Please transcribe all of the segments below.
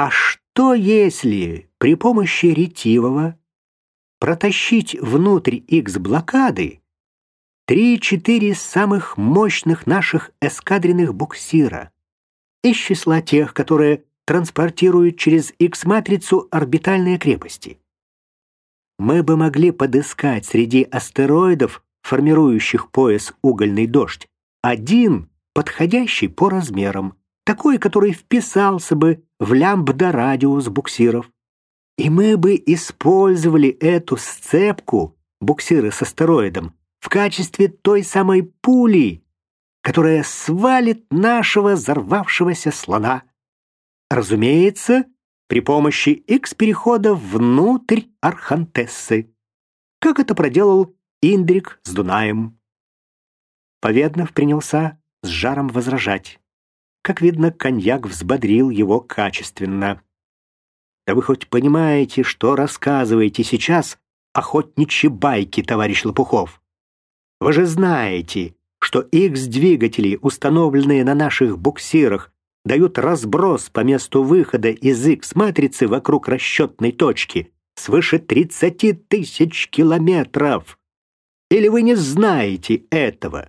А что если при помощи ретивого протащить внутрь X-блокады три-четыре самых мощных наших эскадренных буксира из числа тех, которые транспортируют через X-матрицу орбитальные крепости? Мы бы могли подыскать среди астероидов, формирующих пояс угольный дождь, один, подходящий по размерам, такой, который вписался бы в лямбда-радиус буксиров. И мы бы использовали эту сцепку, буксиры с астероидом, в качестве той самой пули, которая свалит нашего взорвавшегося слона. Разумеется, при помощи X-перехода внутрь Архантессы, как это проделал Индрик с Дунаем. Поведнов принялся с жаром возражать. Как видно, коньяк взбодрил его качественно. Да вы хоть понимаете, что рассказываете сейчас охотничьи байки, товарищ Лопухов? Вы же знаете, что X-двигатели, установленные на наших буксирах, дают разброс по месту выхода из X-матрицы вокруг расчетной точки свыше 30 тысяч километров. Или вы не знаете этого?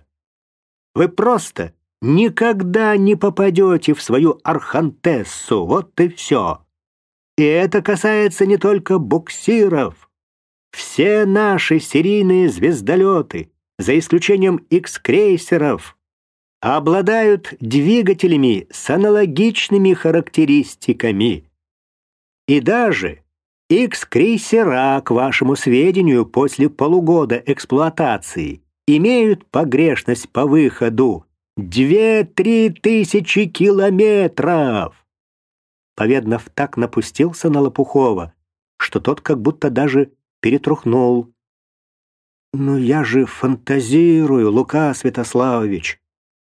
Вы просто никогда не попадете в свою Архантессу, вот и все. И это касается не только буксиров. Все наши серийные звездолеты, за исключением X-крейсеров, обладают двигателями с аналогичными характеристиками. И даже X-крейсера, к вашему сведению, после полугода эксплуатации имеют погрешность по выходу Две-три тысячи километров!» Поведнов так напустился на Лопухова, что тот как будто даже перетрухнул. «Ну я же фантазирую, Лука Святославович!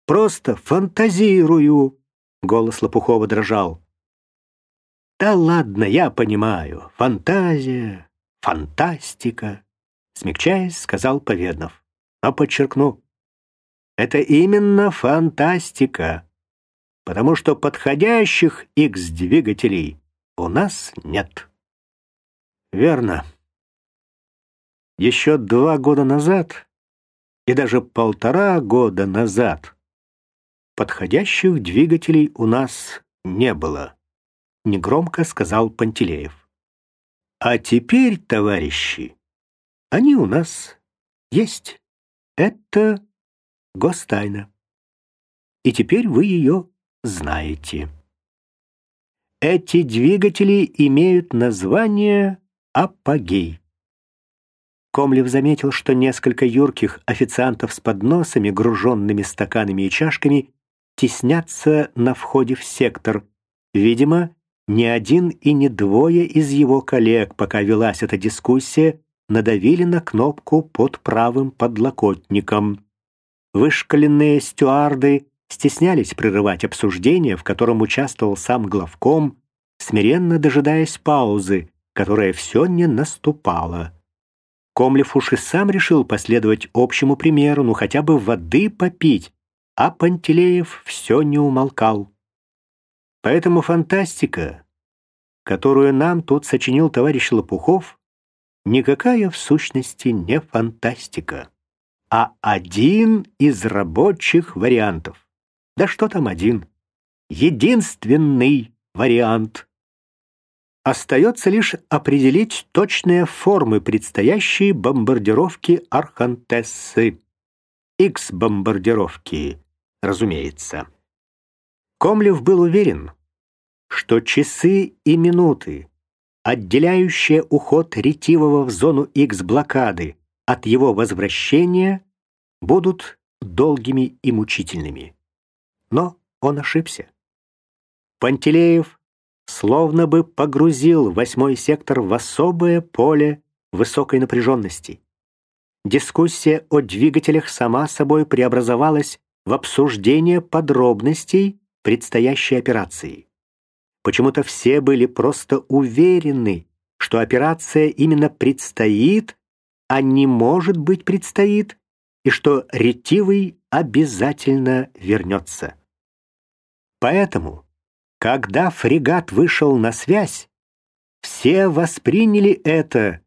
Просто фантазирую!» Голос Лопухова дрожал. «Да ладно, я понимаю. Фантазия, фантастика», смягчаясь, сказал Поведнов. «Но подчеркну, это именно фантастика, потому что подходящих X-двигателей у нас нет. Верно. Еще два года назад и даже полтора года назад подходящих двигателей у нас не было, негромко сказал Пантелеев. А теперь, товарищи, они у нас есть. Это гостайна. И теперь вы ее знаете. Эти двигатели имеют название «Апогей». Комлев заметил, что несколько юрких официантов с подносами, груженными стаканами и чашками, теснятся на входе в сектор. Видимо, ни один и не двое из его коллег, пока велась эта дискуссия, надавили на кнопку под правым подлокотником. Вышкаленные стюарды стеснялись прерывать обсуждение, в котором участвовал сам главком, смиренно дожидаясь паузы, которая все не наступала. Комлев уж и сам решил последовать общему примеру, ну хотя бы воды попить, а Пантелеев все не умолкал. Поэтому фантастика, которую нам тут сочинил товарищ Лопухов, никакая в сущности не фантастика а один из рабочих вариантов. Да что там один? Единственный вариант. Остается лишь определить точные формы предстоящей бомбардировки Архантессы. X-бомбардировки, разумеется. Комлев был уверен, что часы и минуты, отделяющие уход ретивого в зону X-блокады от его возвращения будут долгими и мучительными. Но он ошибся. Пантелеев словно бы погрузил восьмой сектор в особое поле высокой напряженности. Дискуссия о двигателях сама собой преобразовалась в обсуждение подробностей предстоящей операции. Почему-то все были просто уверены, что операция именно предстоит а не может быть предстоит, и что ретивый обязательно вернется. Поэтому Когда фрегат вышел на связь, все восприняли это,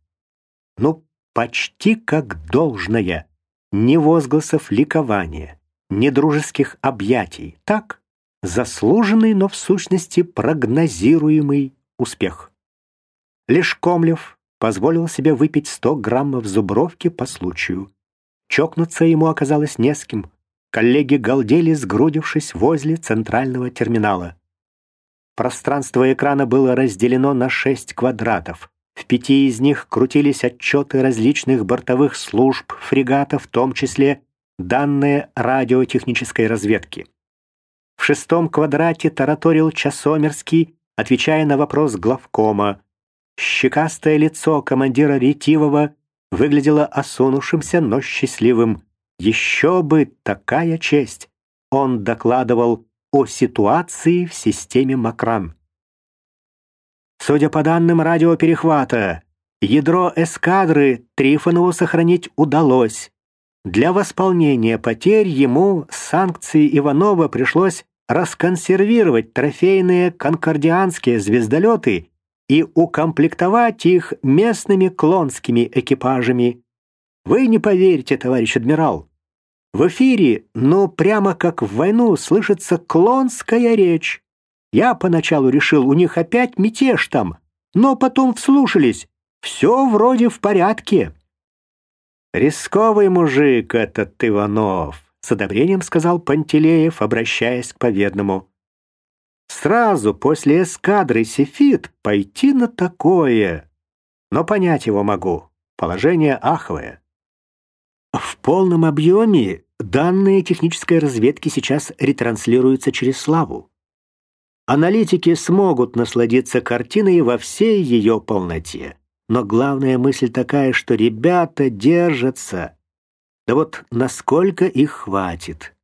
ну, почти как должное. Ни возгласов ликования, ни дружеских объятий. Так, заслуженный, но в сущности прогнозируемый успех. Лишь Комлев позволил себе выпить 100 граммов зубровки по случаю. Чокнуться ему оказалось не с кем. Коллеги галдели, сгрудившись возле центрального терминала. Пространство экрана было разделено на шесть квадратов. В пяти из них крутились отчеты различных бортовых служб фрегата, в том числе данные радиотехнической разведки. В шестом квадрате тараторил Часомерский, отвечая на вопрос главкома. Щекастое лицо командира Ретивого выглядело осунувшимся, но счастливым. Еще бы такая честь! Он докладывал о ситуации в системе Макран. Судя по данным радиоперехвата, ядро эскадры Трифонову сохранить удалось. Для восполнения потерь ему с санкцией Иванова пришлось расконсервировать трофейные конкордианские звездолеты и укомплектовать их местными клонскими экипажами. Вы не поверите, товарищ адмирал. В эфире, но прямо как в войну, слышится клонская речь. Я поначалу решил, у них опять мятеж там, но потом вслушались. Все вроде в порядке. «Рисковый мужик этот Иванов», — с одобрением сказал Пантелеев, обращаясь к поведному. «Сразу после эскадры Сефит пойти на такое. Но понять его могу. Положение аховое. В полном объеме данные технической разведки сейчас ретранслируются через славу. Аналитики смогут насладиться картиной во всей ее полноте. Но главная мысль такая, что ребята держатся. Да вот насколько их хватит?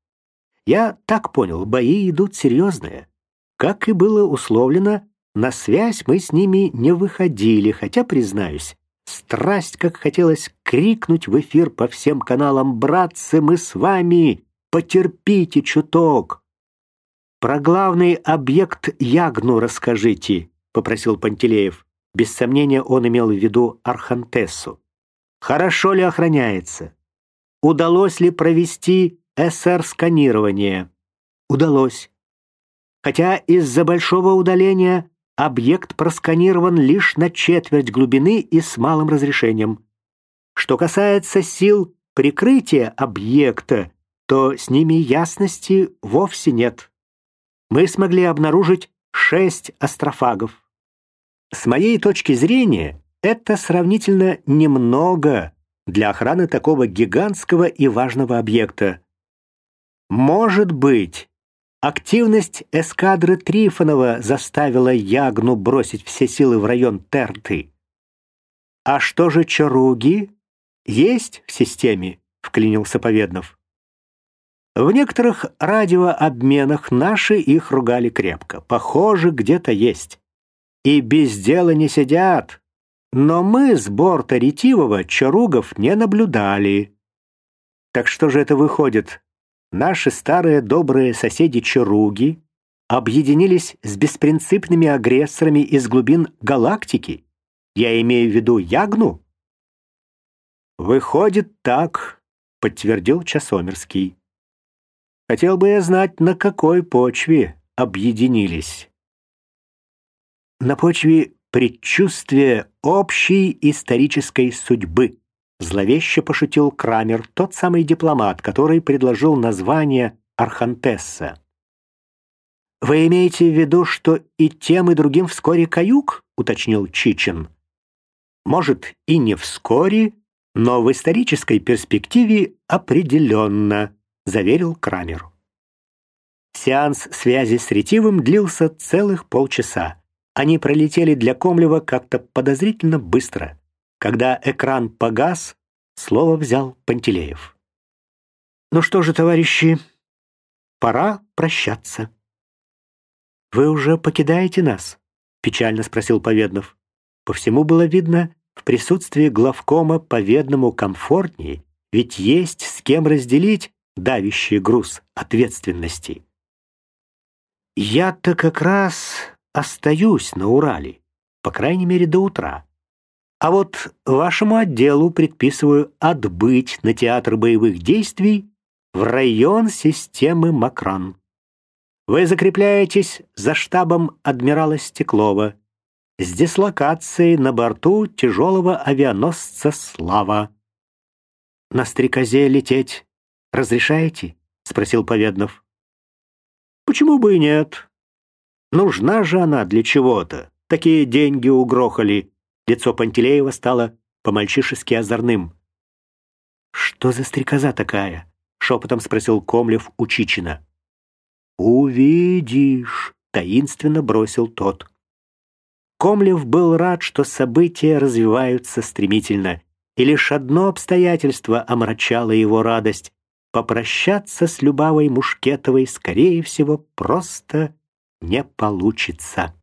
Я так понял, бои идут серьезные. Как и было условлено, на связь мы с ними не выходили, хотя, признаюсь, Страсть, как хотелось крикнуть в эфир по всем каналам «Братцы, мы с вами! Потерпите чуток!» «Про главный объект Ягну расскажите», — попросил Пантелеев. Без сомнения, он имел в виду Архантессу. «Хорошо ли охраняется? Удалось ли провести СР-сканирование?» «Удалось. Хотя из-за большого удаления объект просканирован лишь на четверть глубины и с малым разрешением. Что касается сил прикрытия объекта, то с ними ясности вовсе нет. Мы смогли обнаружить шесть астрофагов. С моей точки зрения, это сравнительно немного для охраны такого гигантского и важного объекта. Может быть, Активность эскадры Трифонова заставила Ягну бросить все силы в район Терты. «А что же Чаруги? Есть в системе?» — вклинился Поведнов. В некоторых радиообменах наши их ругали крепко. Похоже, где-то есть. И без дела не сидят. Но мы с борта Ретивого Чаругов не наблюдали. Так что же это выходит? Наши старые добрые соседи-чаруги объединились с беспринципными агрессорами из глубин галактики? Я имею в виду Ягну? Выходит так, подтвердил Часомерский. Хотел бы я знать, на какой почве объединились. На почве предчувствия общей исторической судьбы, Зловеще пошутил Крамер, тот самый дипломат, который предложил название Архантесса. «Вы имеете в виду, что и тем, и другим вскоре каюк?» — уточнил Чичин. «Может, и не вскоре, но в исторической перспективе определенно», — заверил Крамер. Сеанс связи с Ретивым длился целых полчаса. Они пролетели для Комлева как-то подозрительно быстро. Когда экран погас, слово взял Пантелеев. «Ну что же, товарищи, пора прощаться». «Вы уже покидаете нас?» — печально спросил Поведнов. По всему было видно, в присутствии главкома Поведному комфортнее, ведь есть с кем разделить давящий груз ответственности. Я-то как раз остаюсь на Урале, по крайней мере, до утра. А вот вашему отделу предписываю отбыть на театр боевых действий в район системы Макран. Вы закрепляетесь за штабом адмирала Стеклова с дислокацией на борту тяжелого авианосца «Слава». «На стрекозе лететь разрешаете?» — спросил Поведнов. «Почему бы и нет? Нужна же она для чего-то. Такие деньги угрохали». Лицо Пантелеева стало по-мальчишески озорным. «Что за стрекоза такая?» — шепотом спросил Комлев у Чичина. «Увидишь», — таинственно бросил тот. Комлев был рад, что события развиваются стремительно, и лишь одно обстоятельство омрачало его радость. Попрощаться с Любавой Мушкетовой, скорее всего, просто не получится.